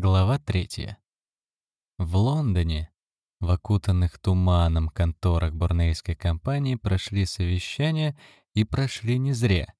Глава третья. В Лондоне, в окутанных туманом конторах бурнейской компании прошли совещания и прошли не зря.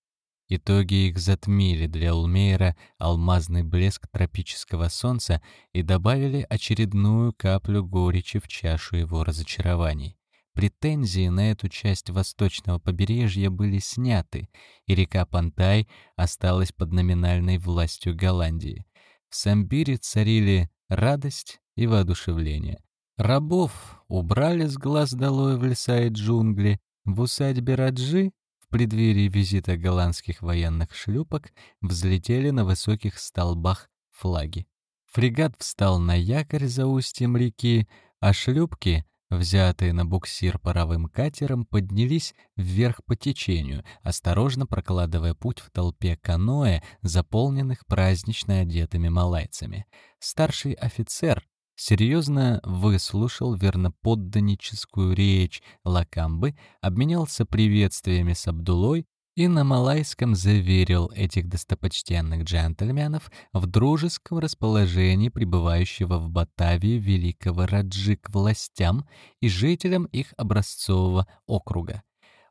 Итоги их затмили для Улмейра алмазный блеск тропического солнца и добавили очередную каплю горечи в чашу его разочарований. Претензии на эту часть восточного побережья были сняты, и река Пантай осталась под номинальной властью Голландии. В Самбире царили радость и воодушевление. Рабов убрали с глаз долой в леса и джунгли. В усадьбе Раджи в преддверии визита голландских военных шлюпок взлетели на высоких столбах флаги. Фрегат встал на якорь за устьем реки, а шлюпки — взятые на буксир паровым катером, поднялись вверх по течению, осторожно прокладывая путь в толпе каноэ, заполненных празднично одетыми малайцами. Старший офицер серьезно выслушал верноподданническую речь Лакамбы, обменялся приветствиями с Абдулой и на малайском заверил этих достопочтенных джентльменов в дружеском расположении пребывающего в Батавии великого Раджи к властям и жителям их образцового округа.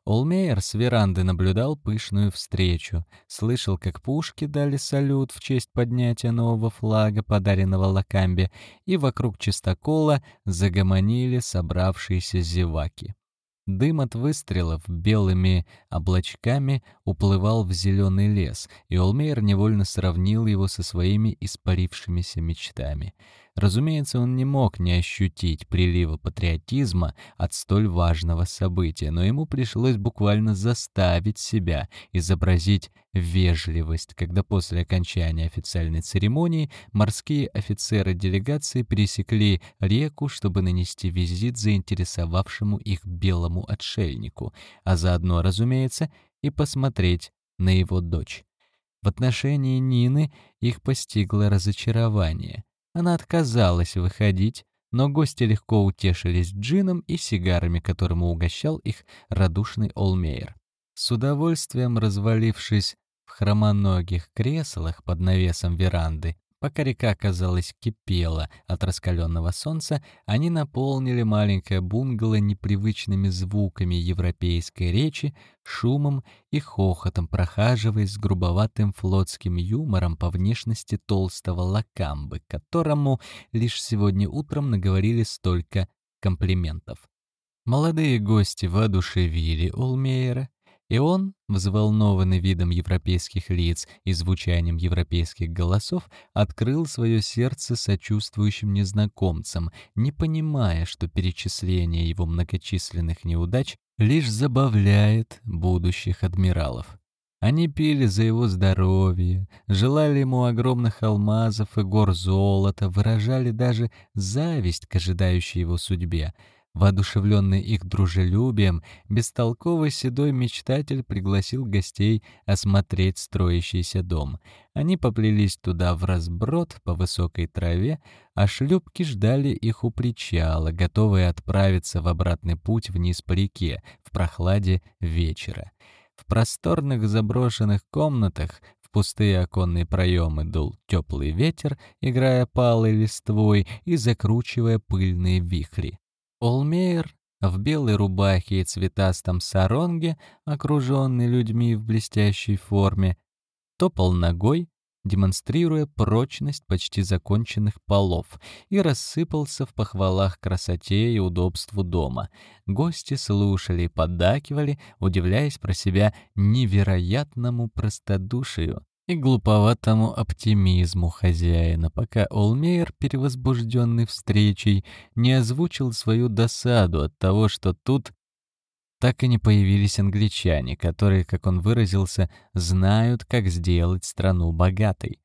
Олмейер с веранды наблюдал пышную встречу, слышал, как пушки дали салют в честь поднятия нового флага, подаренного Лакамбе, и вокруг чистокола загомонили собравшиеся зеваки. Дым от выстрелов белыми облачками уплывал в зеленый лес, и Олмейер невольно сравнил его со своими испарившимися мечтами. Разумеется, он не мог не ощутить прилива патриотизма от столь важного события, но ему пришлось буквально заставить себя изобразить вежливость, когда после окончания официальной церемонии морские офицеры делегации пересекли реку, чтобы нанести визит заинтересовавшему их белому отшельнику, а заодно, разумеется, и посмотреть на его дочь. В отношении Нины их постигло разочарование. Она отказалась выходить, но гости легко утешились джином и сигарами, которым угощал их радушный Олмейер. С удовольствием развалившись в хромоногих креслах под навесом веранды, Пока река, казалось, кипела от раскаленного солнца, они наполнили маленькое бунгало непривычными звуками европейской речи, шумом и хохотом, прохаживаясь с грубоватым флотским юмором по внешности толстого лакамбы, которому лишь сегодня утром наговорили столько комплиментов. Молодые гости воодушевили Улмейера, и он, взволнованный видом европейских лиц и звучанием европейских голосов, открыл свое сердце сочувствующим незнакомцам, не понимая, что перечисление его многочисленных неудач лишь забавляет будущих адмиралов. Они пили за его здоровье, желали ему огромных алмазов и гор золота, выражали даже зависть к ожидающей его судьбе — Воодушевленный их дружелюбием, бестолковый седой мечтатель пригласил гостей осмотреть строящийся дом. Они поплелись туда в разброд по высокой траве, а шлюпки ждали их у причала, готовые отправиться в обратный путь вниз по реке в прохладе вечера. В просторных заброшенных комнатах в пустые оконные проемы дул теплый ветер, играя палой листвой и закручивая пыльные вихри. Олмейер в белой рубахе и цветастом саронге, окруженный людьми в блестящей форме, топал ногой, демонстрируя прочность почти законченных полов, и рассыпался в похвалах красоте и удобству дома. Гости слушали и поддакивали, удивляясь про себя невероятному простодушию и глуповатому оптимизму хозяина, пока Олмейер, перевозбужденный встречей, не озвучил свою досаду от того, что тут так и не появились англичане, которые, как он выразился, знают, как сделать страну богатой.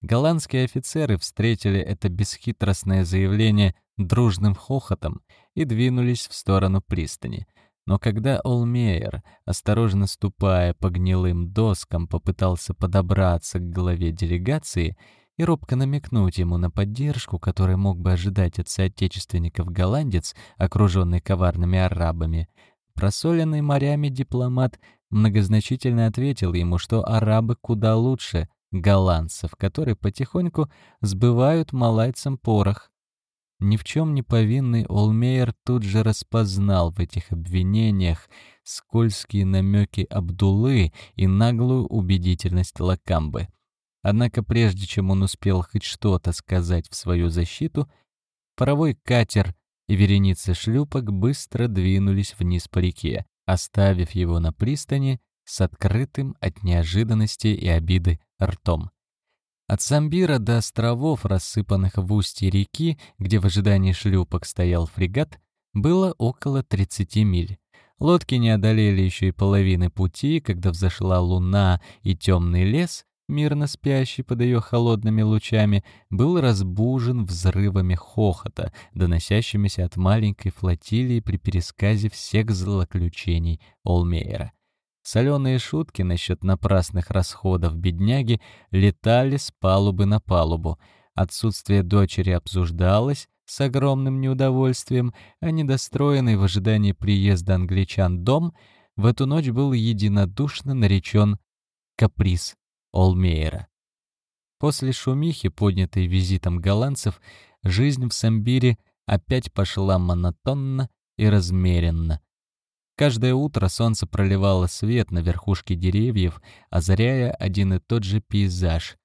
Голландские офицеры встретили это бесхитростное заявление дружным хохотом и двинулись в сторону пристани — но когда Олмейер, осторожно ступая по гнилым доскам, попытался подобраться к главе делегации и робко намекнуть ему на поддержку, которой мог бы ожидать от соотечественников голландец, окруженный коварными арабами, просоленный морями дипломат многозначительно ответил ему, что арабы куда лучше голландцев, которые потихоньку сбывают малайцам порох. Ни в чем не повинный Олмейер тут же распознал в этих обвинениях скользкие намеки Абдулы и наглую убедительность Лакамбы. Однако прежде чем он успел хоть что-то сказать в свою защиту, паровой катер и вереница шлюпок быстро двинулись вниз по реке, оставив его на пристани с открытым от неожиданности и обиды ртом. От Самбира до островов, рассыпанных в устье реки, где в ожидании шлюпок стоял фрегат, было около 30 миль. Лодки не одолели еще и половины пути, когда взошла луна и темный лес, мирно спящий под ее холодными лучами, был разбужен взрывами хохота, доносящимися от маленькой флотилии при пересказе всех злоключений Олмейера. Соленые шутки насчет напрасных расходов бедняги летали с палубы на палубу. Отсутствие дочери обсуждалось с огромным неудовольствием, а недостроенный в ожидании приезда англичан дом в эту ночь был единодушно наречен «каприз Олмейера». После шумихи, поднятой визитом голландцев, жизнь в Самбире опять пошла монотонно и размеренно. Каждое утро солнце проливало свет на верхушки деревьев, озаряя один и тот же пейзаж.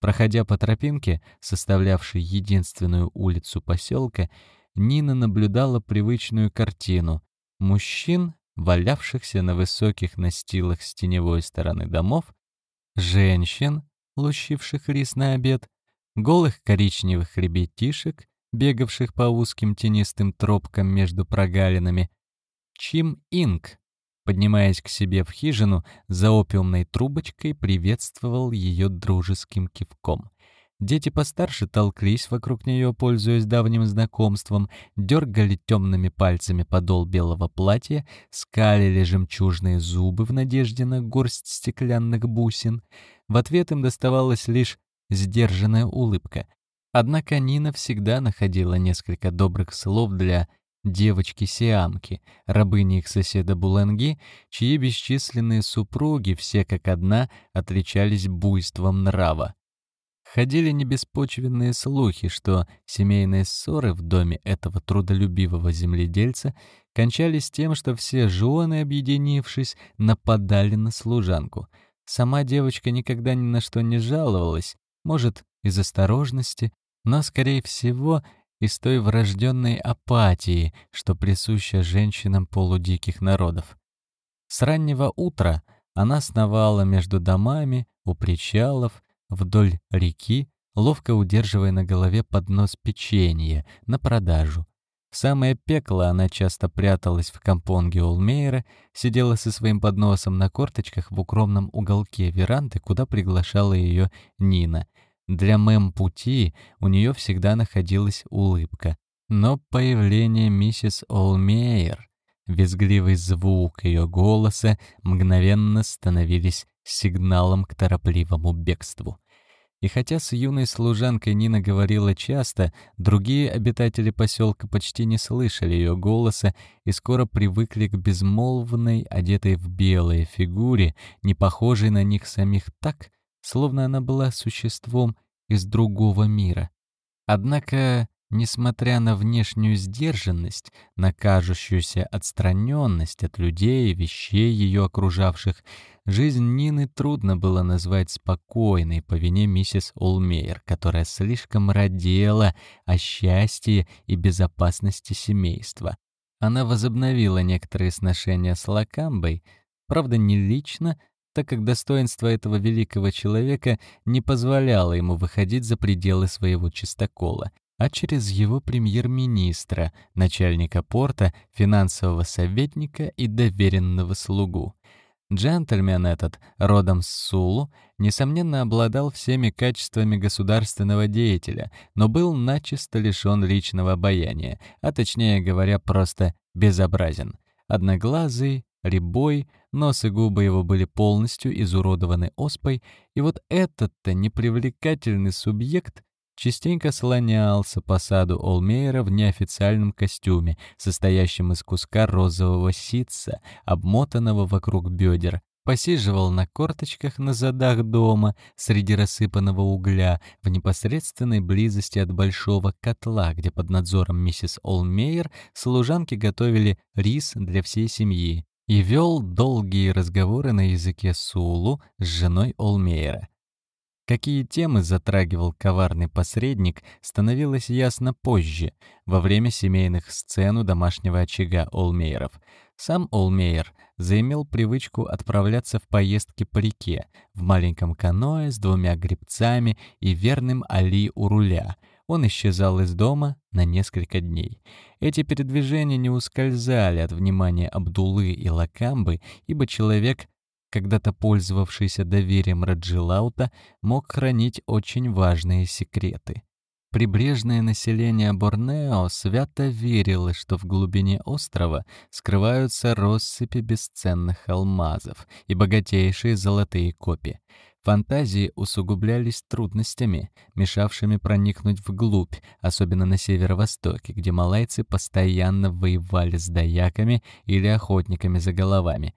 Проходя по тропинке, составлявшей единственную улицу поселка, Нина наблюдала привычную картину. Мужчин, валявшихся на высоких настилах с теневой стороны домов, женщин, лущивших рис на обед, голых коричневых ребятишек, бегавших по узким тенистым тропкам между прогалинами, Чим Инг, поднимаясь к себе в хижину, за опиумной трубочкой приветствовал ее дружеским кивком. Дети постарше толклись вокруг нее, пользуясь давним знакомством, дергали темными пальцами подол белого платья, скалили жемчужные зубы в надежде на горсть стеклянных бусин. В ответ им доставалась лишь сдержанная улыбка. Однако Нина всегда находила несколько добрых слов для девочки-сиамки, рабыни их соседа Буланги, чьи бесчисленные супруги, все как одна, отличались буйством нрава. Ходили небеспочвенные слухи, что семейные ссоры в доме этого трудолюбивого земледельца кончались тем, что все жены, объединившись, нападали на служанку. Сама девочка никогда ни на что не жаловалась, может, из осторожности, но, скорее всего, из той врожденной апатии, что присуща женщинам полудиких народов. С раннего утра она сновала между домами, у причалов, вдоль реки, ловко удерживая на голове поднос печенья на продажу. В самое пекло она часто пряталась в компонге Олмейера, сидела со своим подносом на корточках в укромном уголке веранды, куда приглашала ее Нина, для мэм-пути у нее всегда находилась улыбка. Но появление миссис Олмейер, визгливый звук ее голоса мгновенно становились сигналом к торопливому бегству. И хотя с юной служанкой Нина говорила часто, другие обитатели поселка почти не слышали ее голоса и скоро привыкли к безмолвной, одетой в белое фигуре, не похожей на них самих так, словно она была существом из другого мира. Однако, несмотря на внешнюю сдержанность, на кажущуюся отстраненность от людей и вещей ее окружавших, жизнь Нины трудно было назвать спокойной по вине миссис Олмейер, которая слишком родила о счастье и безопасности семейства. Она возобновила некоторые сношения с Лакамбой, правда, не лично, так как достоинство этого великого человека не позволяло ему выходить за пределы своего чистокола, а через его премьер-министра, начальника порта, финансового советника и доверенного слугу. Джентльмен этот, родом с Сулу, несомненно обладал всеми качествами государственного деятеля, но был начисто лишен личного обаяния, а точнее говоря, просто безобразен. Одноглазый, рябой, нос и губы его были полностью изуродованы оспой, и вот этот-то непривлекательный субъект частенько слонялся по саду Олмейера в неофициальном костюме, состоящем из куска розового ситца, обмотанного вокруг бедер, посиживал на корточках на задах дома среди рассыпанного угля в непосредственной близости от большого котла, где под надзором миссис Олмейер служанки готовили рис для всей семьи, и вел долгие разговоры на языке Сулу с женой Олмейера. Какие темы затрагивал коварный посредник, становилось ясно позже, во время семейных сцен у домашнего очага Олмейеров. Сам Олмейер заимел привычку отправляться в поездки по реке, в маленьком каноэ с двумя гребцами и верным Али у руля. Он исчезал из дома на несколько дней. Эти передвижения не ускользали от внимания Абдулы и Лакамбы, ибо человек когда-то пользовавшийся доверием Раджилаута, мог хранить очень важные секреты. Прибрежное население Борнео свято верило, что в глубине острова скрываются россыпи бесценных алмазов и богатейшие золотые копии. Фантазии усугублялись трудностями, мешавшими проникнуть вглубь, особенно на северо-востоке, где малайцы постоянно воевали сдаяками или охотниками за головами,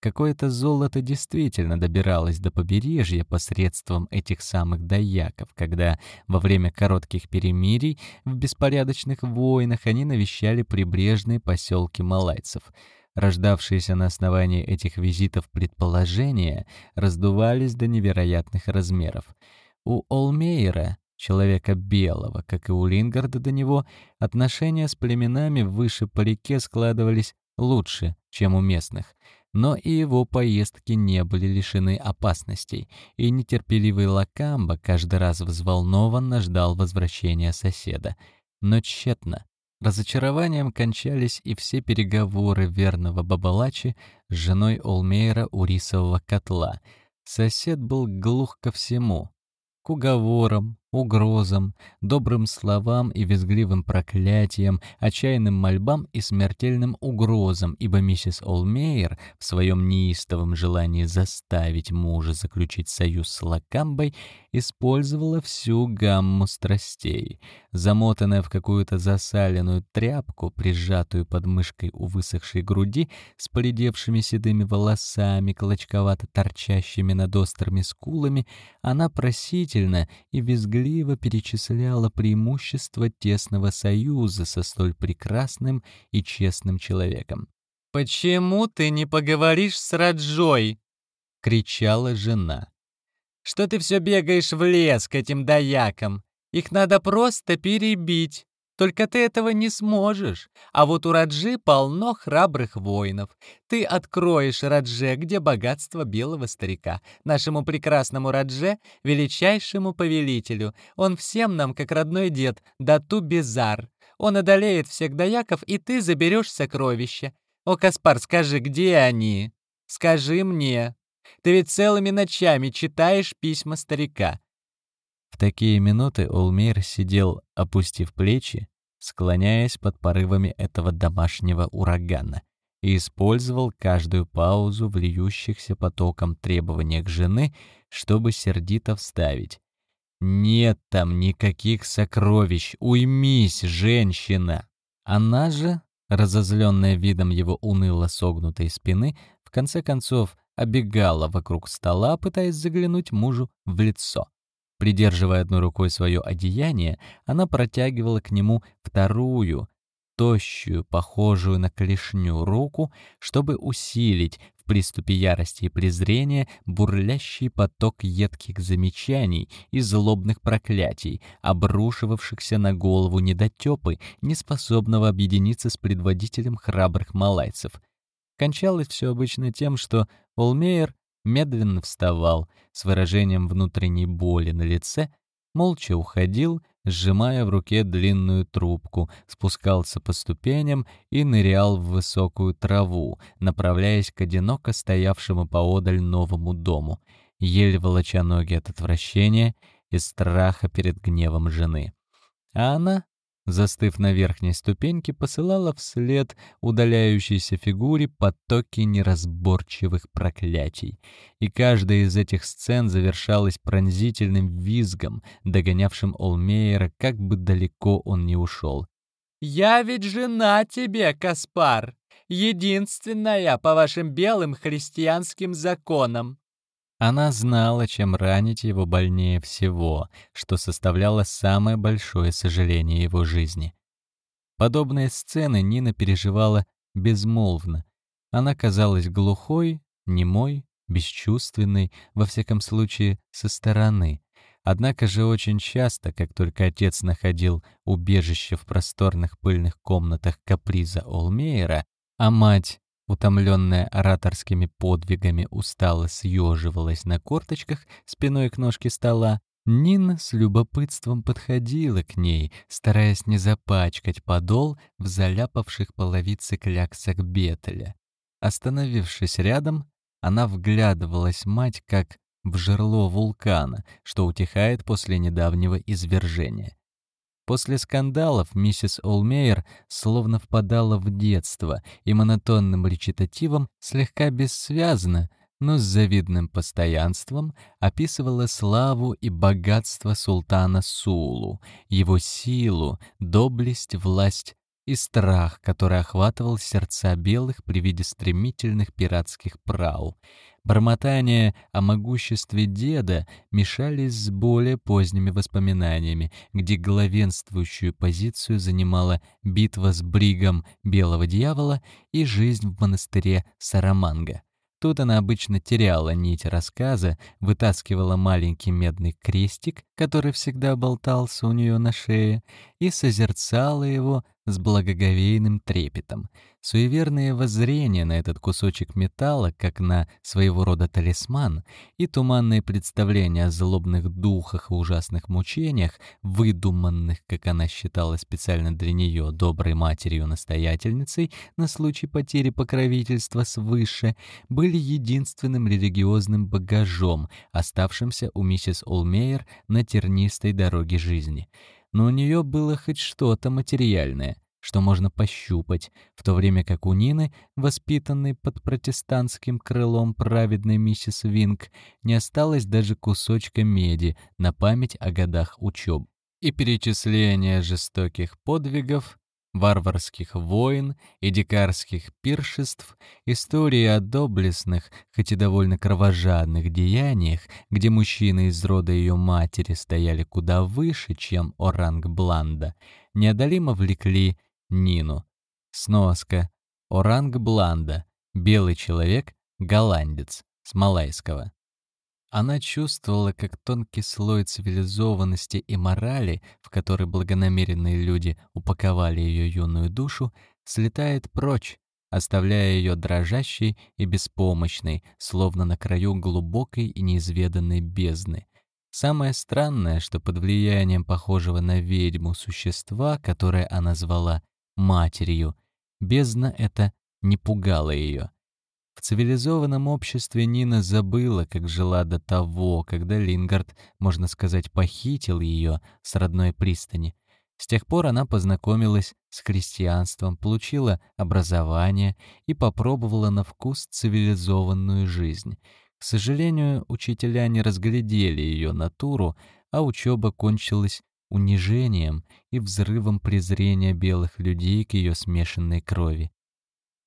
Какое-то золото действительно добиралось до побережья посредством этих самыхдаяков, когда во время коротких перемирий в беспорядочных войнах они навещали прибрежные поселки малайцев. Рождавшиеся на основании этих визитов предположения раздувались до невероятных размеров. У Олмейера человека белого, как и у Лингарда до него, отношения с племенами выше по реке складывались лучше, чем у местных. Но и его поездки не были лишены опасностей, и нетерпеливый Лакамба каждый раз взволнованно ждал возвращения соседа. Но тщетно. Разочарованием кончались и все переговоры верного Бабалачи с женой Олмейра у рисового котла. Сосед был глух ко всему — к уговорам, угрозам, добрым словам и визгливым проклятиям, отчаянным мольбам и смертельным угрозам, ибо миссис Олмейер в своем неистовом желании заставить мужа заключить союз с Лакамбой использовала всю гамму страстей. Замотанная в какую-то засаленную тряпку, прижатую под мышкой у высохшей груди, с поредевшими седыми волосами, клочковато торчащими над острыми скулами, она просительно и визгливо перечисляла преимущества тесного союза со столь прекрасным и честным человеком. «Почему ты не поговоришь с Раджой?» — кричала жена. «Что ты все бегаешь в лес к этим доякам? Их надо просто перебить. Только ты этого не сможешь. А вот у Раджи полно храбрых воинов. Ты откроешь Радже, где богатство белого старика. Нашему прекрасному Радже, величайшему повелителю. Он всем нам, как родной дед, Дату Безар. Он одолеет всех даяков, и ты заберешь сокровища. О, Каспар, скажи, где они? Скажи мне. Ты ведь целыми ночами читаешь письма старика. В такие минуты Олмейр сидел, опустив плечи, склоняясь под порывами этого домашнего урагана, и использовал каждую паузу в льющихся потоком требованиях жены, чтобы сердито вставить. «Нет там никаких сокровищ! Уймись, женщина!» Она же, разозленная видом его уныло согнутой спины, в конце концов обегала вокруг стола, пытаясь заглянуть мужу в лицо. Придерживая одной рукой свое одеяние, она протягивала к нему вторую, тощую, похожую на клешню руку, чтобы усилить в приступе ярости и презрения бурлящий поток едких замечаний и злобных проклятий, обрушивавшихся на голову недотепы, неспособного объединиться с предводителем храбрых малайцев. Кончалось все обычно тем, что Олмейер медленно вставал с выражением внутренней боли на лице, молча уходил, сжимая в руке длинную трубку, спускался по ступеням и нырял в высокую траву, направляясь к одиноко стоявшему поодаль новому дому, еле волоча ноги от отвращения и страха перед гневом жены. А она застыв на верхней ступеньке, посылала вслед удаляющейся фигуре потоки неразборчивых проклятий. И каждая из этих сцен завершалась пронзительным визгом, догонявшим Олмейера, как бы далеко он ни ушел. «Я ведь жена тебе, Каспар! Единственная по вашим белым христианским законам. Она знала, чем ранить его больнее всего, что составляло самое большое сожаление его жизни. Подобные сцены Нина переживала безмолвно. Она казалась глухой, немой, бесчувственной, во всяком случае, со стороны. Однако же очень часто, как только отец находил убежище в просторных пыльных комнатах каприза Олмейера, а мать утомленная ораторскими подвигами, устало съеживалась на корточках спиной к ножке стола, Нина с любопытством подходила к ней, стараясь не запачкать подол в заляпавших половицы кляксах бетеля. Остановившись рядом, она вглядывалась мать как в жерло вулкана, что утихает после недавнего извержения. После скандалов миссис Олмейер словно впадала в детство и монотонным речитативом слегка бессвязно, но с завидным постоянством описывала славу и богатство султана Сулу, его силу, доблесть, власть и страх, который охватывал сердца белых при виде стремительных пиратских прау. Бормотания о могуществе деда мешались с более поздними воспоминаниями, где главенствующую позицию занимала битва с бригом Белого Дьявола и жизнь в монастыре Сараманга. Тут она обычно теряла нить рассказа, вытаскивала маленький медный крестик, который всегда болтался у нее на шее, и созерцала его с благоговейным трепетом. Суеверные воззрения на этот кусочек металла, как на своего рода талисман, и туманные представления о злобных духах и ужасных мучениях, выдуманных, как она считала специально для нее, доброй матерью-настоятельницей на случай потери покровительства свыше, были единственным религиозным багажом, оставшимся у миссис Олмейер на тернистой дороге жизни — но у нее было хоть что-то материальное, что можно пощупать, в то время как у Нины, воспитанной под протестантским крылом праведной миссис Винг, не осталось даже кусочка меди на память о годах учебы. И перечисление жестоких подвигов варварских войн и дикарских пиршеств, истории о доблестных, хоть и довольно кровожадных деяниях, где мужчины из рода ее матери стояли куда выше, чем Оранг Бланда, неодолимо влекли Нину. Сноска. Оранг Бланда. Белый человек, голландец. С малайского. Она чувствовала, как тонкий слой цивилизованности и морали, в который благонамеренные люди упаковали ее юную душу, слетает прочь, оставляя ее дрожащей и беспомощной, словно на краю глубокой и неизведанной бездны. Самое странное, что под влиянием похожего на ведьму существа, которое она звала матерью, бездна эта не пугала ее. В цивилизованном обществе Нина забыла, как жила до того, когда Лингард, можно сказать, похитил ее с родной пристани. С тех пор она познакомилась с христианством, получила образование и попробовала на вкус цивилизованную жизнь. К сожалению, учителя не разглядели ее натуру, а учеба кончилась унижением и взрывом презрения белых людей к ее смешанной крови.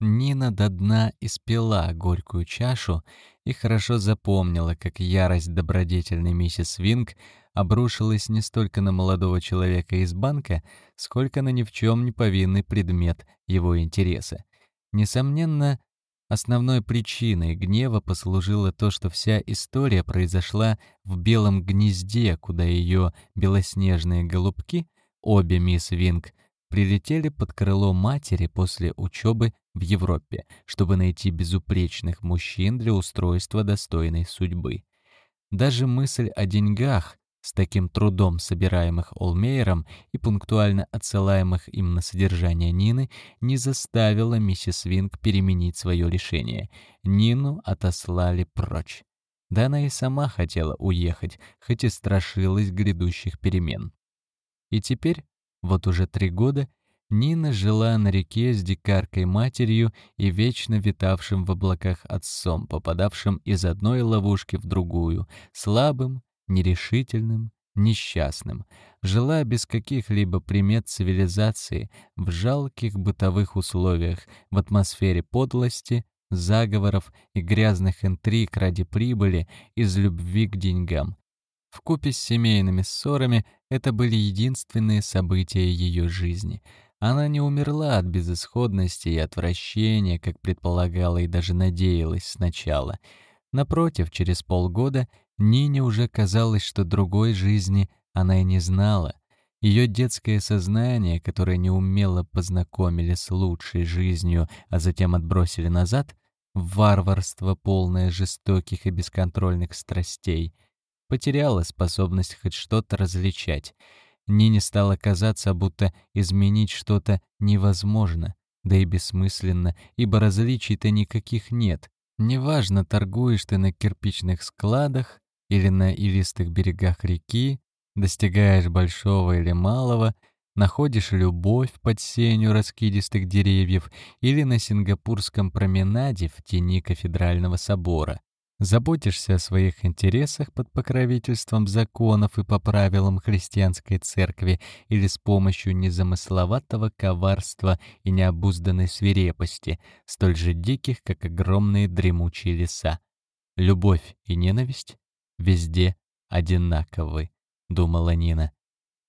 Нина до дна испила горькую чашу и хорошо запомнила, как ярость добродетельной миссис Винг обрушилась не столько на молодого человека из банка, сколько на ни в чем не повинный предмет его интереса. Несомненно, основной причиной гнева послужило то, что вся история произошла в белом гнезде, куда ее белоснежные голубки, обе мисс Винг, прилетели под крыло матери после учебы в Европе, чтобы найти безупречных мужчин для устройства достойной судьбы. Даже мысль о деньгах, с таким трудом собираемых Олмейером и пунктуально отсылаемых им на содержание Нины, не заставила миссис Винг переменить свое решение. Нину отослали прочь. Да она и сама хотела уехать, хоть и страшилась грядущих перемен. И теперь, вот уже три года, Нина жила на реке с дикаркой-матерью и вечно витавшим в облаках отцом, попадавшим из одной ловушки в другую, слабым, нерешительным, несчастным, жила без каких-либо примет цивилизации, в жалких бытовых условиях, в атмосфере подлости, заговоров и грязных интриг ради прибыли из любви к деньгам. Вкупе с семейными ссорами это были единственные события ее жизни. Она не умерла от безысходности и отвращения, как предполагала и даже надеялась сначала. Напротив, через полгода Нине уже казалось, что другой жизни она и не знала. Ее детское сознание, которое неумело познакомили с лучшей жизнью, а затем отбросили назад, варварство, полное жестоких и бесконтрольных страстей, потеряло способность хоть что-то различать. Нине стало казаться, будто изменить что-то невозможно, да и бессмысленно, ибо различий-то никаких нет. Неважно, торгуешь ты на кирпичных складах или на илистых берегах реки, достигаешь большого или малого, находишь любовь под сенью раскидистых деревьев или на сингапурском променаде в тени кафедрального собора. Заботишься о своих интересах под покровительством законов и по правилам христианской церкви или с помощью незамысловатого коварства и необузданной свирепости, столь же диких, как огромные дремучие леса. Любовь и ненависть везде одинаковы, думала Нина.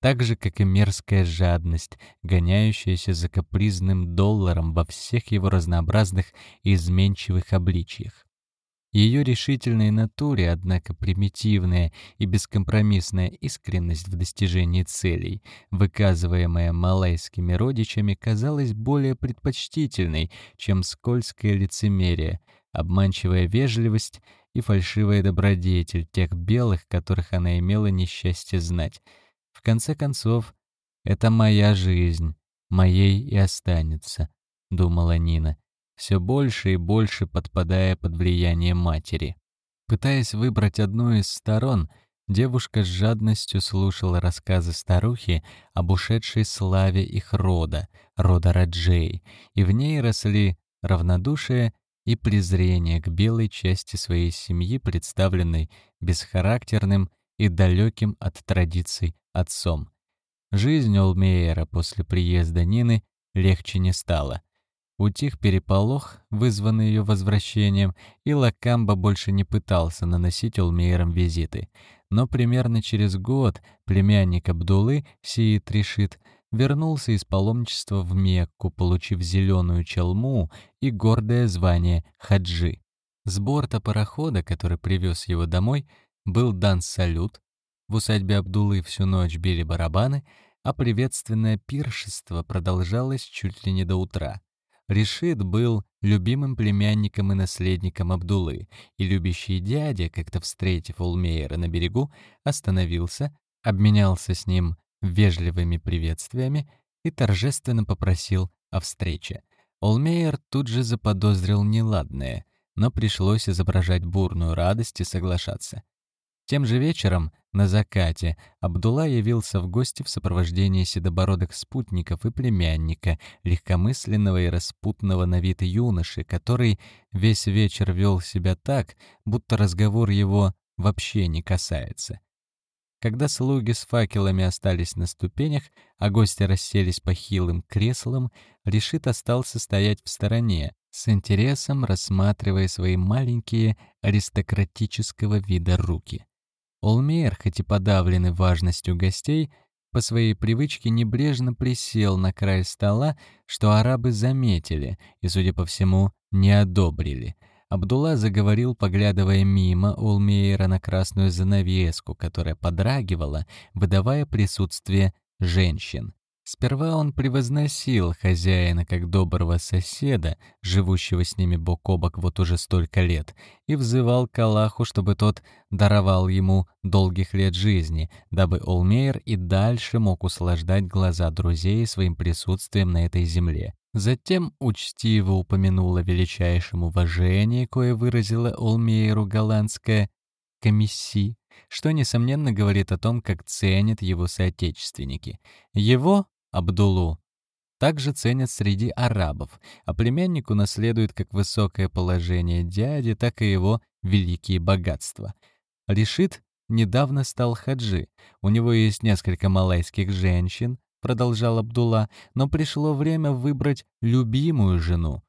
Так же, как и мерзкая жадность, гоняющаяся за капризным долларом во всех его разнообразных и изменчивых обличиях. Ее решительной натуре, однако примитивная и бескомпромиссная искренность в достижении целей, выказываемая малайскими родичами, казалась более предпочтительной, чем скользкое лицемерие, обманчивая вежливость и фальшивая добродетель тех белых, которых она имела несчастье знать. В конце концов, это моя жизнь, моей и останется, думала Нина, все больше и больше подпадая под влияние матери. Пытаясь выбрать одну из сторон, девушка с жадностью слушала рассказы старухи об ушедшей славе их рода, рода Раджей, и в ней росли равнодушие и презрение к белой части своей семьи, представленной бесхарактерным и далеким от традиций отцом. Жизнь Олмейера после приезда Нины легче не стала. Утих переполох, вызванный ее возвращением, и Лакамба больше не пытался наносить Олмейерам визиты. Но примерно через год племянник Абдулы, Сиит Решит, вернулся из паломничества в Мекку, получив зеленую челму и гордое звание хаджи. С борта парохода, который привез его домой, был дан салют. В усадьбе Абдулы всю ночь били барабаны, а приветственное пиршество продолжалось чуть ли не до утра. Решит был любимым племянником и наследником Абдулы, и любящий дядя, как-то встретив Улмейера на берегу, остановился, обменялся с ним вежливыми приветствиями и торжественно попросил о встрече. Олмейер тут же заподозрил неладное, но пришлось изображать бурную радость и соглашаться. Тем же вечером, на закате, Абдулла явился в гости в сопровождении седобородых спутников и племянника, легкомысленного и распутного на вид юноши, который весь вечер вел себя так, будто разговор его вообще не касается. Когда слуги с факелами остались на ступенях, а гости расселись по хилым креслам, Решит остался стоять в стороне, с интересом рассматривая свои маленькие аристократического вида руки. Олмейер, хоть и подавленный важностью гостей, по своей привычке небрежно присел на край стола, что арабы заметили и, судя по всему, не одобрили — Абдулла заговорил, поглядывая мимо Улмейера на красную занавеску, которая подрагивала, выдавая присутствие женщин. Сперва он превозносил хозяина как доброго соседа, живущего с ними бок о бок вот уже столько лет, и взывал к Аллаху, чтобы тот даровал ему долгих лет жизни, дабы Олмейер и дальше мог услаждать глаза друзей своим присутствием на этой земле. Затем учтиво упомянула величайшем уважении, кое выразила Олмейеру голландская комисси, что, несомненно, говорит о том, как ценят его соотечественники. Его, Абдулу, также ценят среди арабов, а племяннику наследует как высокое положение дяди, так и его великие богатства. Решит недавно стал хаджи. У него есть несколько малайских женщин, продолжал Абдулла, но пришло время выбрать любимую жену,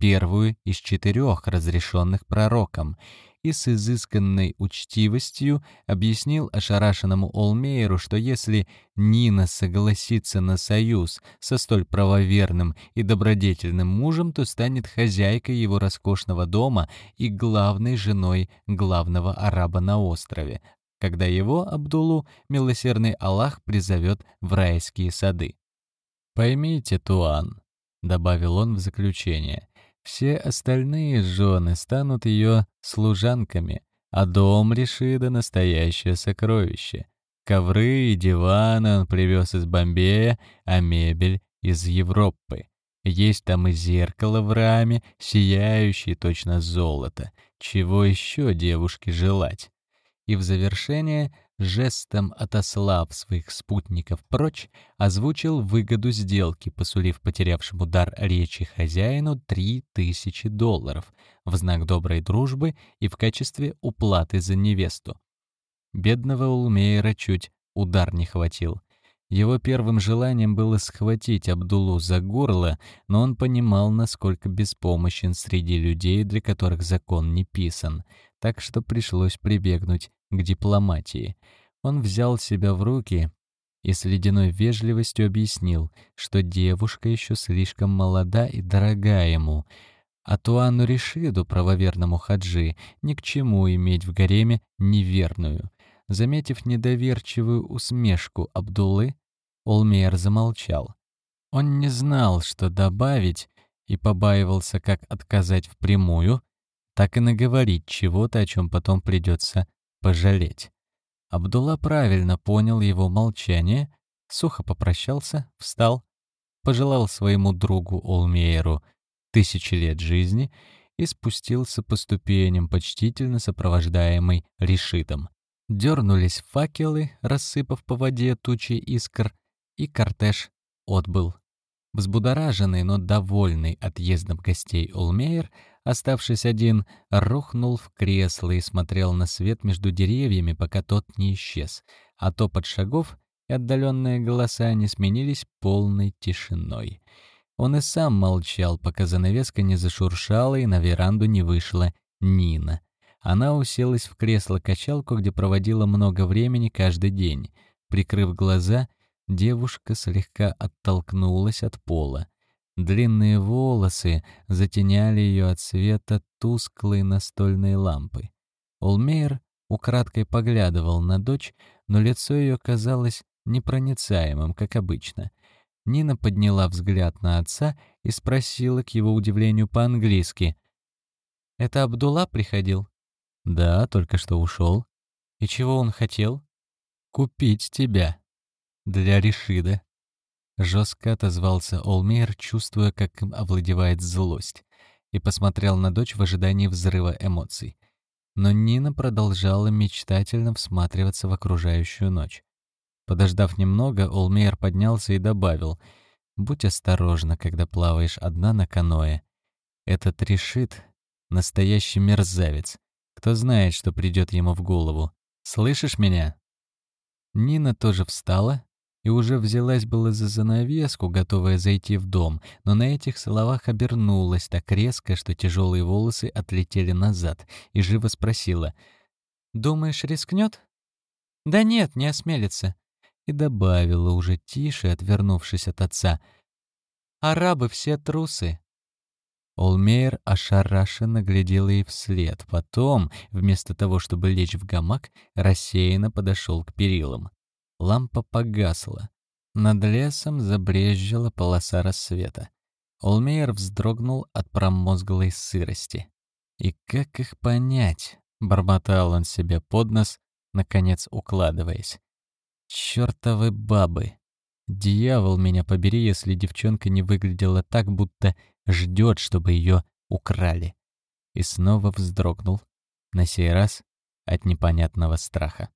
первую из четырех разрешенных пророком, и с изысканной учтивостью объяснил ошарашенному Олмейеру, что если Нина согласится на союз со столь правоверным и добродетельным мужем, то станет хозяйкой его роскошного дома и главной женой главного араба на острове, когда его, Абдулу, милосердный Аллах призовет в райские сады. «Поймите, Туан», — добавил он в заключение, все остальные жены станут ее служанками, а дом Решида — настоящее сокровище. Ковры и диваны он привез из Бомбея, а мебель — из Европы. Есть там и зеркало в раме, сияющее точно золото. Чего еще девушке желать? И в завершение жестом отослав своих спутников прочь, озвучил выгоду сделки, посулив потерявшему дар речи хозяину три тысячи долларов в знак доброй дружбы и в качестве уплаты за невесту. Бедного Улмейра чуть удар не хватил. Его первым желанием было схватить Абдулу за горло, но он понимал, насколько беспомощен среди людей, для которых закон не писан, так что пришлось прибегнуть к дипломатии. Он взял себя в руки и с ледяной вежливостью объяснил, что девушка еще слишком молода и дорога ему, а Туану Решиду, правоверному хаджи, ни к чему иметь в гареме неверную. Заметив недоверчивую усмешку Абдуллы, Олмейер замолчал. Он не знал, что добавить, и побаивался как отказать впрямую, так и наговорить чего-то, о чем потом придется пожалеть. Абдулла правильно понял его молчание, сухо попрощался, встал, пожелал своему другу Олмейеру тысячи лет жизни и спустился по ступеням, почтительно сопровождаемый решитом. Дернулись факелы, рассыпав по воде тучи искр, и кортеж отбыл. Взбудораженный, но довольный отъездом гостей Олмейер оставшись один, рухнул в кресло и смотрел на свет между деревьями, пока тот не исчез, а топот шагов и отдаленные голоса не сменились полной тишиной. Он и сам молчал, пока занавеска не зашуршала и на веранду не вышла Нина. Она уселась в кресло-качалку, где проводила много времени каждый день. Прикрыв глаза, девушка слегка оттолкнулась от пола. Длинные волосы затеняли ее от света тусклой настольной лампы. Олмейр украдкой поглядывал на дочь, но лицо ее казалось непроницаемым, как обычно. Нина подняла взгляд на отца и спросила, к его удивлению, по-английски. «Это Абдулла приходил?» «Да, только что ушел». «И чего он хотел?» «Купить тебя. Для Решида». Жестко отозвался Олмейер, чувствуя, как им овладевает злость, и посмотрел на дочь в ожидании взрыва эмоций. Но Нина продолжала мечтательно всматриваться в окружающую ночь. Подождав немного, Олмейер поднялся и добавил, «Будь осторожна, когда плаваешь одна на каное. Этот решит настоящий мерзавец. Кто знает, что придет ему в голову. Слышишь меня?» Нина тоже встала и уже взялась было за занавеску, готовая зайти в дом, но на этих словах обернулась так резко, что тяжелые волосы отлетели назад, и живо спросила, «Думаешь, рискнет?» «Да нет, не осмелится», и добавила уже тише, отвернувшись от отца, «Арабы все трусы». Олмейер ошарашенно глядел ей вслед, потом, вместо того, чтобы лечь в гамак, рассеянно подошел к перилам. Лампа погасла. Над лесом забрезжила полоса рассвета. Олмейер вздрогнул от промозглой сырости. «И как их понять?» — бормотал он себе под нос, наконец укладываясь. «Чёртовы бабы! Дьявол меня побери, если девчонка не выглядела так, будто ждет, чтобы ее украли!» И снова вздрогнул, на сей раз от непонятного страха.